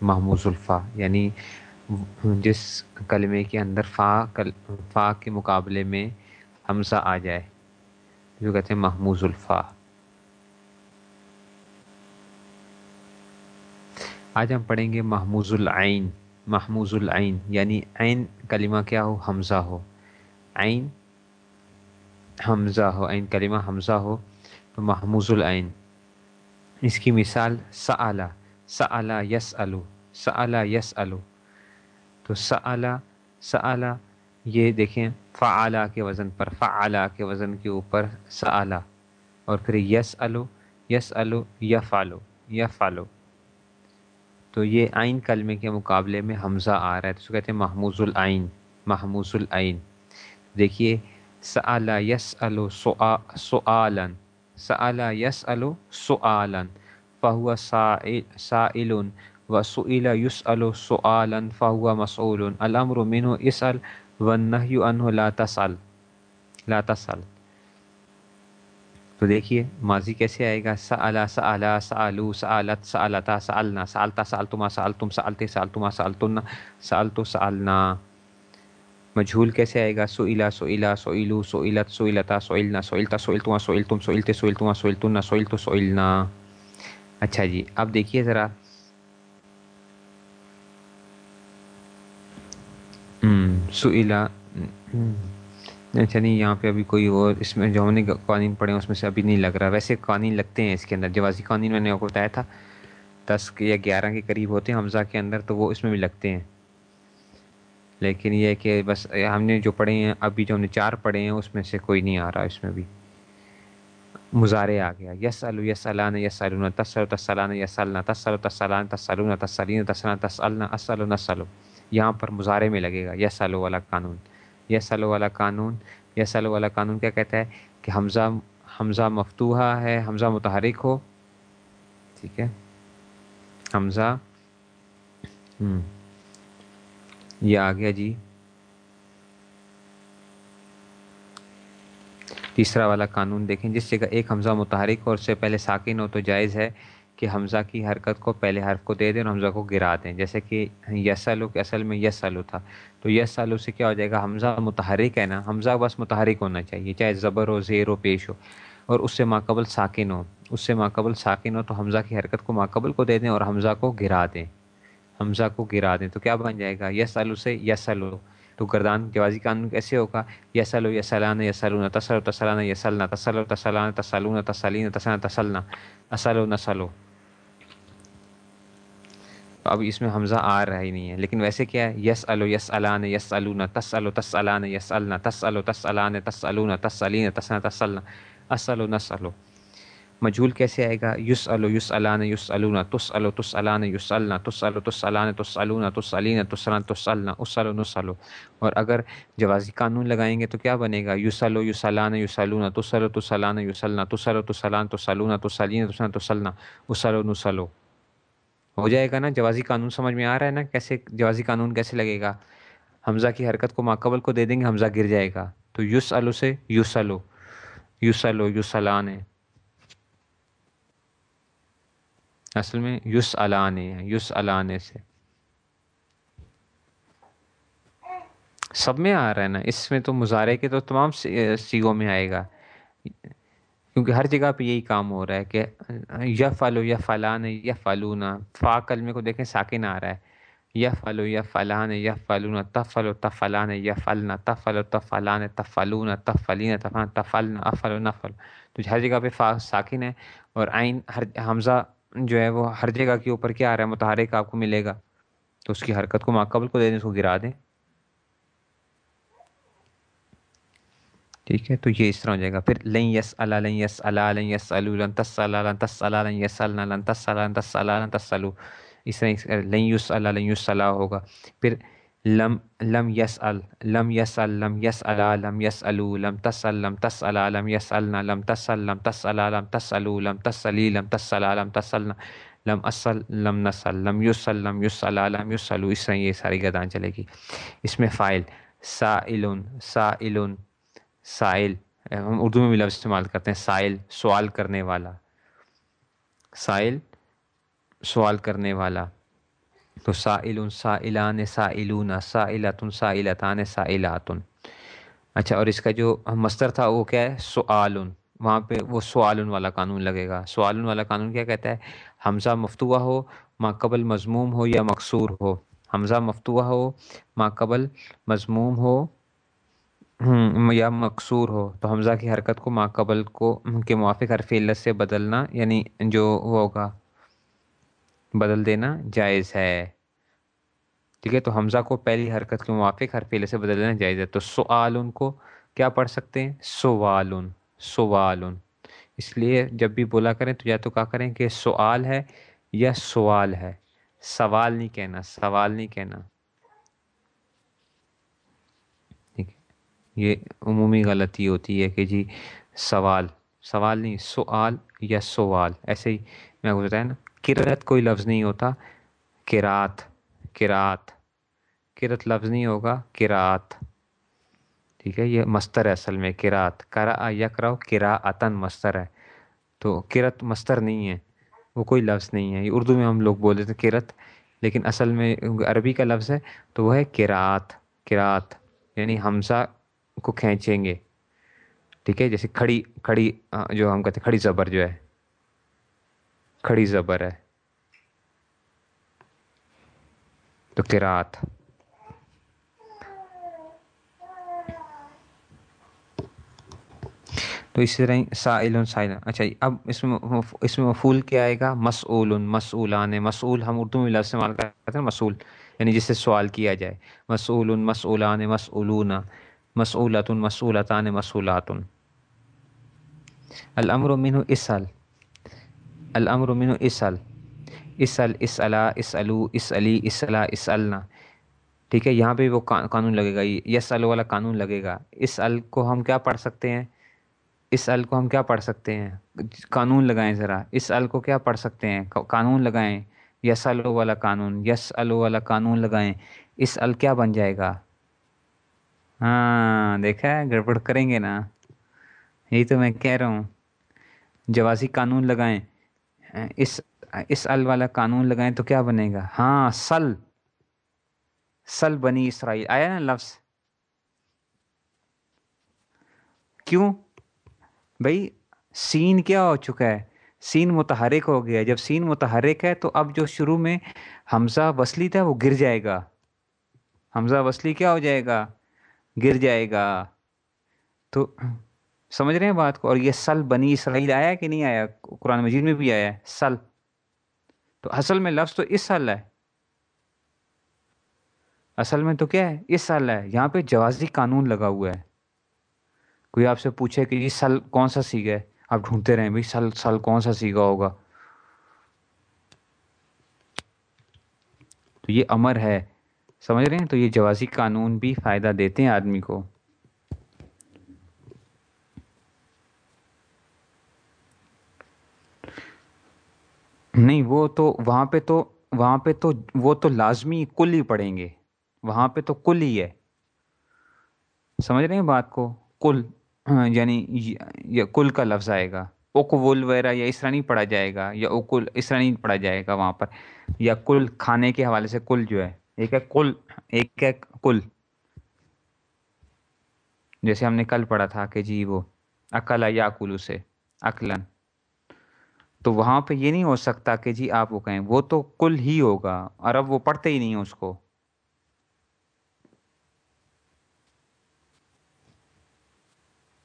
محموز alpha یعنی جس کلمے کے اندر فا کل، فا کے مقابلے میں حمزہ آ جائے، جو کہتے ہیں محموز الفا آج ہم پڑھیں گے محموز العین محموز العین یعنی عین کلمہ کیا ہو؟ حمزہ ہو۔ عین حمزہ ہو، عین کلمہ حمزہ ہو، تو محموز العین۔ اس کی مثال سعلا سعلا یس الو سعلا یس الو تو سعلا سعلا یہ دیکھیں فعلا کے وزن پر، فعلا کے وزن کے اوپر سعلا۔ اور پھر یس الو یس الو یا فالو یا فالو تو یہ آئین کلمے کے مقابلے میں حمزہ آ رہا ہے۔ تو اس کو کہتے ہیں محموز العین محموز العین۔ دیکھیے، سعلا یس الو سعالن سعلا یس الو سعالن فہو سائل و سعیلا یس الو فہو مسعول الامر منہ اسل و نہ انہ لا تسل لا تسل تو دیکھیے، ماضی کیسے آئے گا؟ سعلا سعلا سعلو سعلت سعلتا سعلنا سعلتا سعلتما سعلتم سعلتے سعلتما سعلتن سعلتو سعلنا مجھول کیسے آئے گا؟ سعیلا سعیلا سعیلو سعیلت سعیلتا سعیلنا سعیلتا سعیلتما سعیلتم سعیلتے سعیلتما سعیلتن سعیلتو سعیلنا اچھا جی اب دیکھیے ذرا۔ سعیلا اچھا نہیں یہاں پہ ابھی کوئی اور، اس میں جو ہم نے قوانین پڑھے ہیں، اس میں سے ابھی نہیں لگ رہا۔ ویسے قوانین لگتے ہیں اس کے اندر جوازی قوانین میں نے آپ کو بتایا تھا۔ دس یا گیارہ کے قریب ہوتے ہیں حمزہ کے اندر، تو وہ اس میں بھی لگتے ہیں۔ لیکن یہ کہ بس ہم نے جو پڑھے ہیں، ابھی جو ہم نے چار پڑھے ہیں، اس میں سے کوئی نہیں آ رہا اس میں بھی۔ مظاہرے آ گیا۔ یس الو یس علان یس النا تسل تسلان یس النا تسل تسلان تسلون تسلین تسلان تسلنا اسل نسلو یہاں پر مظاہرے میں لگے گا یس الو والا قانون۔ یس الو والا قانون یس الو والا قانون کیا کہتا ہے کہ حمزہ حمزہ مفتوحہ ہے، حمزہ متحرک ہو۔ ٹھیک ہے۔ حمزہ۔ یہ آ گیا جی۔ تیسرا والا قانون دیکھیں، جس جگہ ایک حمزہ متحرک ہو اور اس سے پہلے ساکن ہو تو جائز ہے کہ حمزہ کی حرکت کو پہلے حرف کو دے دیں اور حمزہ کو گرا دیں۔ جیسے کہ یس الو کے اصل میں یس الو تھا۔ تو یس الو سے کیا ہو جائے گا؟ حمزہ متحرک ہے نا، حمزہ بس متحرک ہونا چاہیے، چاہے زبر ہو، زیر ہو، پیش ہو۔ اور اس سے ماقبل ساکن ہو، اس سے ماقبل ساکن ہو تو حمزہ کی حرکت کو ماقبل کو دے دیں اور حمزہ کو گرا دیں۔ حمزہ کو گرا دیں تو کیا بن جائے گا؟ یس الو سے یس الو تو گردان جوازی قانون کیسے ہوگا یس الو یس الان یس النا تسل تسلانہ یس النا تسل تسلان تسلون تسلین تسلنا تسلنا اصل و نسلو اب اس میں حمزہ آ رہا ہی نہیں ہے لیکن ویسے کیا ہے یس الو یس الان یس النا تس الو تس الان یس النا تس الو تس الان تس النا تسلین تسنا تسلنا اصل و نسلو مجھول کیسے آئے گا؟ یس الو یس الان یس النا تس الو تس الان یس النا تس الو تس الان تس النا تس علین تسلان تس النا اسلو نسلو اور اگر جوازی قانون لگائیں گے تو کیا بنے گا؟ یس الو یس الان یس النا تس الو تس الان یس النا تس الو تس الان تس النا تس علین تسلان تسلنا اسلو نسلو ہو جائے گا نا؟ جوازی قانون سمجھ میں آ رہا ہے نا کیسے جوازی قانون کیسے لگے گا؟ حمزہ کی حرکت کو ماقبل کو دے دیں گے، حمزہ گر جائے گا۔ تو یس الو سے یس الو یس الو یس الان ہے اصل میں یس الانے ہے یس الانے سے۔ سب میں آ رہا ہے نا، اس میں تو مظاہرے کے تو تمام سیگوں میں آئے گا۔ کیونکہ ہر جگہ پہ یہی کام ہو رہا ہے کہ، یا فلو یا فلان، یا فلونا فا کلمے کو دیکھیں ساکن آ رہا ہے۔ یا فلو یا فلان، یا فلونا تف فلو تف فلان، یا فلنا تف فلو تف فلان تف فلونا تف فلین تفان نفل۔ تو ہر جگہ پہ فا ساکن ہے اور آئین ہر حمزہ جو ہے وہ ہر جگہ کے اوپر کیا آ رہا ہے، متحرک آپ کو ملے گا۔ تو اس کی حرکت کو ماقبل کو دے دیں، اس کو گرا دیں۔ ٹھیک ہے، تو یہ اس طرح ہو جائے گا۔ پھر لن یس اللہ لن یس اللہ لن یس لن تس اللہ لن تس اللہ لن یس اللہ لن تس اللہ لن تس اللہ لن تس اس طرح لن یس اللہ لن یس اللہ ہوگا۔ پھر لم لم یس لم یس لم یس لم یس لم تس لم تس لم یس لم تس لم تس لم تس لم تس لم تس لم تس لم اصل لم نسل، لم یس لم یس اللہ لم یس الو اس طرح یہ ساری گدان چلے گی۔ اس میں فائل سا علن سا علن سائل ہم اردو میں بھی لفظ استعمال کرتے ہیں، سائل، سوال کرنے والا، سائل، سوال کرنے والا۔ تو سائل سائلان سائلون سائلتن سائلتان سائلاتن اچھا اور اس کا جو مستر تھا وہ کیا ہے سعال وہاں پہ وہ سوالن والا قانون لگے گا سوالن والا قانون کیا کہتا ہے حمزہ مفتوح ہو ما قبل مضموم ہو یا مقصور ہو حمزہ مفتوح ہو ما قبل مضموم ہو یا مقصور ہو تو حمزہ کی حرکت کو ما قبل کو کے موافق حرف علت سے بدلنا یعنی جو وہ ہوگا بدل دینا جائز ہے ٹھیک ہے، تو حمزہ کو پہلی حرکت کے موافق حرف علت سے بدل دینا جائز ہے۔ تو سوال ان کو کیا پڑھ سکتے ہیں؟ سوال سوال اس لیے جب بھی بولا کریں تو یا تو کہا کریں کہ سوال ہے یا سوال ہے۔ سوال نہیں کہنا، سوال نہیں کہنا۔ ٹھیک ہے، یہ عمومی غلطی ہوتی ہے کہ جی سوال سوال نہیں، سوال یا سوال۔ ایسے ہی میں آپ کو بتایا نا کرت کوئی لفظ نہیں ہوتا کرات کرات کرت لفظ نہیں ہوگا کرات ٹھیک ہے، یہ مستر ہے اصل میں کرات کرا یکراؤ کرا اتن مستر ہے۔ تو کرت مستر نہیں ہے، وہ کوئی لفظ نہیں ہے۔ یہ اردو میں ہم لوگ بول دیتے ہیں کرت، لیکن اصل میں عربی کا لفظ ہے، تو وہ ہے کراط کراط یعنی حمزہ کو کھینچیں گے۔ ٹھیک ہے، جیسے کھڑی کھڑی، جو ہم کہتے ہیں، کھڑی زبر جو ہے، کھڑی زبر ہے۔ تو کراط تو اسی طرح سائل سائل اچھا اب اس میں اس میں مفول کیا آئے گا؟ مسعول مسعولان مسعول ہم اردو میں لفظ استعمال کرتے ہیں مسعول یعنی جس سے سوال کیا جائے۔ مسعول مسعولان مسعولون مسعولت مسعولتان مسعولات الامر منہ اسل الامر منہ اسل اسل اسلا اسلو اسلی اسلا اسلنا ٹھیک ہے، یہاں پہ وہ قانون لگے گا۔ یس ال والا قانون لگے گا۔ اس ال کو ہم کیا پڑھ سکتے ہیں؟ اس ال کو ہم کیا پڑھ سکتے ہیں؟ قانون لگائیں ذرا۔ اس ال کو کیا پڑھ سکتے ہیں؟ قانون لگائیں۔ یس الو والا قانون یس الو والا قانون لگائیں۔ اس ال کیا بن جائے گا؟ ہاں دیکھا ہے، گڑبڑ کریں گے نا۔ یہی تو میں کہہ رہا ہوں۔ جوازی قانون لگائیں۔ اس اس ال والا قانون لگائیں تو کیا بنے گا؟ ہاں سل۔ سل بنی اسرائیل۔ آیا نا لفظ؟ کیوں؟ بھائی، سین کیا ہو چکا ہے؟ سین متحرک ہو گیا۔ جب سین متحرک ہے تو اب جو شروع میں حمزہ وصلی تھا وہ گر جائے گا۔ حمزہ وصلی کیا ہو جائے گا؟ گر جائے گا۔ تو سمجھ رہے ہیں بات کو؟ اور یہ سل بنی اسرائیل آیا کہ نہیں آیا؟ قرآن مجید میں بھی آیا ہے۔ سل۔ تو اصل میں لفظ تو اس سل ہے۔ اصل میں تو کیا ہے؟ اس سال ہے۔ یہاں پہ جوازی قانون لگا ہوا ہے۔ کوئی آپ سے پوچھے کہ یہ سل کون سا سیگا ہے؟ آپ ڈھونڈتے رہیں بھائی سل سل کون سا سیگا ہوگا؟ تو یہ امر ہے۔ سمجھ رہے ہیں؟ تو یہ جوازی قانون بھی فائدہ دیتے ہیں آدمی کو۔ نہیں، وہ تو وہاں پہ تو، وہاں پہ تو، وہ تو لازمی کل ہی پڑھیں گے۔ وہاں پہ تو کل ہی ہے۔ سمجھ رہے ہیں بات کو؟ کل یعنی کل کا لفظ آئے گا۔ اوکول وغیرہ یا اس طرح نہیں پڑھا جائے گا، یا اوکل اس طرح نہیں پڑھا جائے گا وہاں پر۔ یا کل کھانے کے حوالے سے کل جو ہے، ایک ہے کل، ایک ہے کل۔ جیسے ہم نے کل پڑھا تھا کہ جی وہ، اکلا یا کلو سے، اکلن۔ تو وہاں پہ یہ نہیں ہو سکتا کہ جی آپ وہ کہیں، وہ تو کل ہی ہوگا اور اب وہ پڑھتے ہی نہیں اس کو۔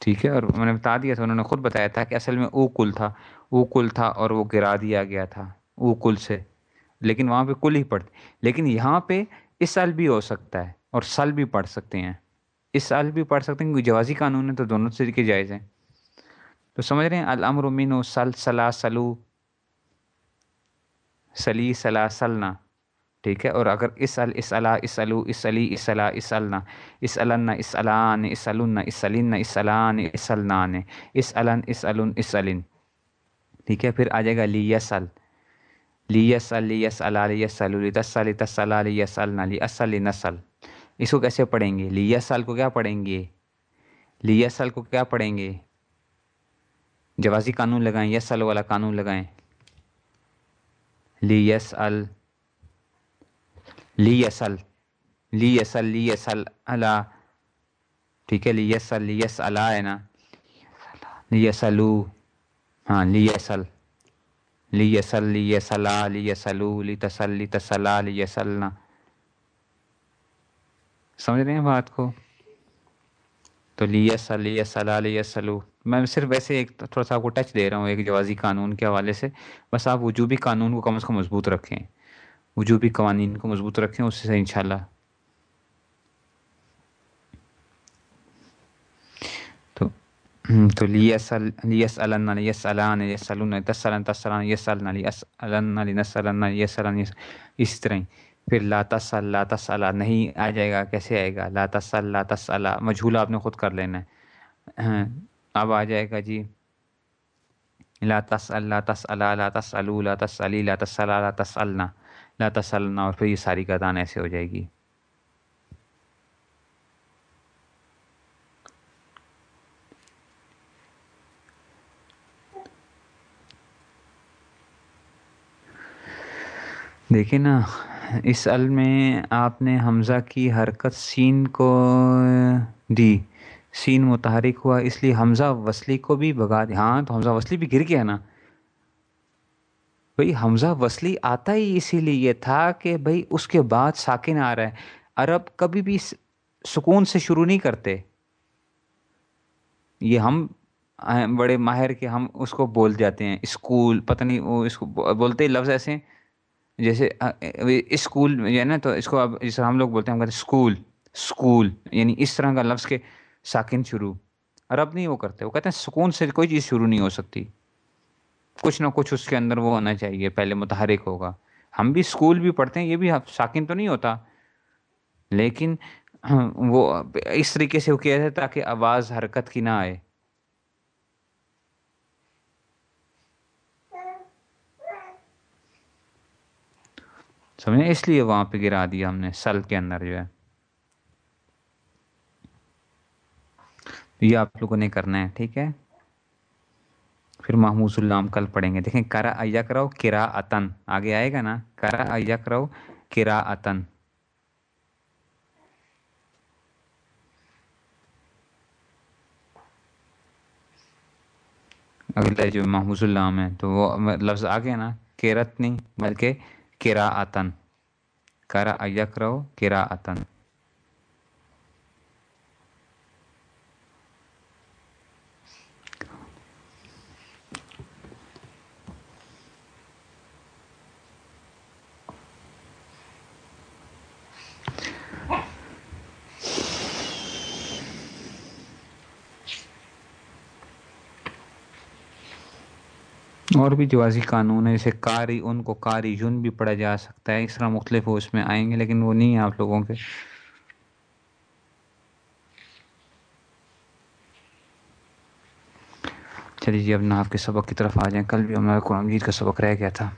ٹھیک ہے، اور میں نے بتا دیا تھا، انہوں نے خود بتایا تھا کہ اصل میں او کل تھا۔ او کل تھا اور وہ گرا دیا گیا تھا، او کل سے۔ لیکن وہاں پہ کل ہی پڑھتے لیکن یہاں پہ اس سال بھی ہو سکتا ہے اور سال بھی پڑھ سکتے ہیں۔ اس سال بھی پڑھ سکتے ہیں، کیونکہ جوازی قانون ہے تو دونوں طریقے جائز ہیں۔ تو سمجھ رہے ہیں الامر مین سل سلا سلو سلی سلا سلنا ٹھیک ہے؟ اور اگر اس ال اس علا اس الو اس علی اس علا اس النا اس علن اس علان اس علن اس علن اس علان اس النان اس علن اس علن اس علن ٹھیک ہے؟ پھر آ جائے گا لی یس ال لی یس ال لی یس علا لی یس لی تس علی تس لی یس النا لی اصل نسل. اس کو کیسے پڑھیں گے؟ لی یس ال کو کیا پڑھیں گے؟ لی یس ال کو کیا پڑھیں گے؟ جوازی قانون لگائیں یس ال والا قانون لگائیں لی یس ال لی یسل لی یسل لی یسل اللہ ٹھیک ہے لی یسل لی یس اللہ ہے نا لی یسلو ہاں لی یسل لی یسل لی یس یسلا لی یسلو لی تسل لی تسلا لی یس یسلنا سمجھ رہے ہیں بات کو تو لی یسل لی یس یسلا لی یسلو میں صرف ویسے ایک تھوڑا سا آپ کو ٹچ دے رہا ہوں، ایک جوازی قانون کے حوالے سے۔ بس آپ وجوبی قانون کو کم از کم مضبوط رکھیں۔ وجوبی قوانین کو مضبوط رکھیں، اس سے انشاءاللہ۔ تو تو لیس لیس الن لیس الان یس الن تسلن تسلن یس الن لیس الن لنس الن یس الن اس طرح پھر لا تسل لا تسلا نہیں آ جائے گا، کیسے آئے گا؟ لا تسل لا تسلا مجھولا آپ نے خود کر لینا ہے۔ اب آ جائے گا جی۔ لا تسل لا تسلا لا تسلو لا تسلی لا تسلا لا تسلنا لا تسلنا اور پھر یہ ساری گردان ایسے ہو جائے گی۔ دیکھیں نا، اس ال میں آپ نے حمزہ کی حرکت سین کو دی۔ سین متحرک ہوا، اس لیے حمزہ وصلی کو بھی بگا دیا ہاں تو حمزہ وصلی بھی گر گیا نا۔ بھئی حمزہ وصلی آتا ہی اسی لیے یہ تھا کہ بھئی اس کے بعد ساکن آ رہا ہے۔ عرب کبھی بھی سکون سے شروع نہیں کرتے۔ یہ ہم بڑے ماہر کے ہم اس کو بول جاتے ہیں۔ اسکول، پتہ نہیں وہ اس کو بولتے لفظ ایسے۔ جیسے اسکول جو ہے نا تو اس کو اب جیسے ہم لوگ بولتے ہیں، ہم کہتے ہیں اسکول اسکول یعنی اس طرح کا لفظ کے ساکن شروع۔ عرب نہیں وہ کرتے، وہ کہتے ہیں سکون سے کوئی چیز شروع نہیں ہو سکتی۔ کچھ نہ کچھ اس کے اندر وہ ہونا چاہیے، پہلے متحرک ہوگا۔ ہم بھی اسکول بھی پڑھتے ہیں، یہ بھی ساکن تو نہیں ہوتا۔ لیکن وہ اس طریقے سے وہ کیا جاتا تاکہ آواز حرکت کی نہ آئے۔ سمجھے؟ اس لیے وہاں پہ گرا دیا ہم نے، سل کے اندر جو ہے۔ یہ آپ لوگوں نے کرنا ہے، ٹھیک ہے؟ پھر محمود اللہ کل پڑھیں گے۔ دیکھیں، کرا ایا کراؤ کرا اتن آگے آئے گا نا؟ کرا ایا کراؤ کرا اتن اگلا جو محمود اللہ ہے تو وہ لفظ آ گیا نا؟ کیرت نہیں، بلکہ کرا اتن کرا ایا کراؤ کرا اتن اور بھی جوازی قانون ہے جیسے کاری ان کو کاری یون بھی پڑھا جا سکتا ہے۔ اس طرح مختلف وہ اس میں آئیں گے، لیکن وہ نہیں ہے آپ لوگوں کے۔ چلیے جی اب ناف کے سبق کی طرف آ جائیں۔ کل بھی ہمارا قرآن مجید کا سبق رہ گیا تھا۔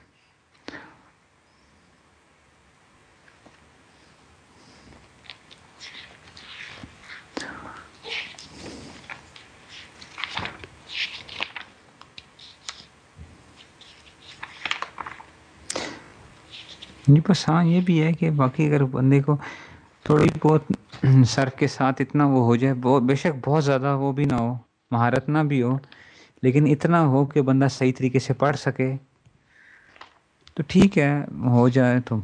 جی بس ہاں یہ بھی ہے کہ باقی اگر بندے کو تھوڑی بہت سر کے ساتھ اتنا وہ ہو جائے، بہت بے شک بہت زیادہ وہ بھی نہ ہو، مہارت نہ بھی ہو، لیکن اتنا ہو کہ بندہ صحیح طریقے سے پڑھ سکے، تو ٹھیک ہے، ہو جائے تو۔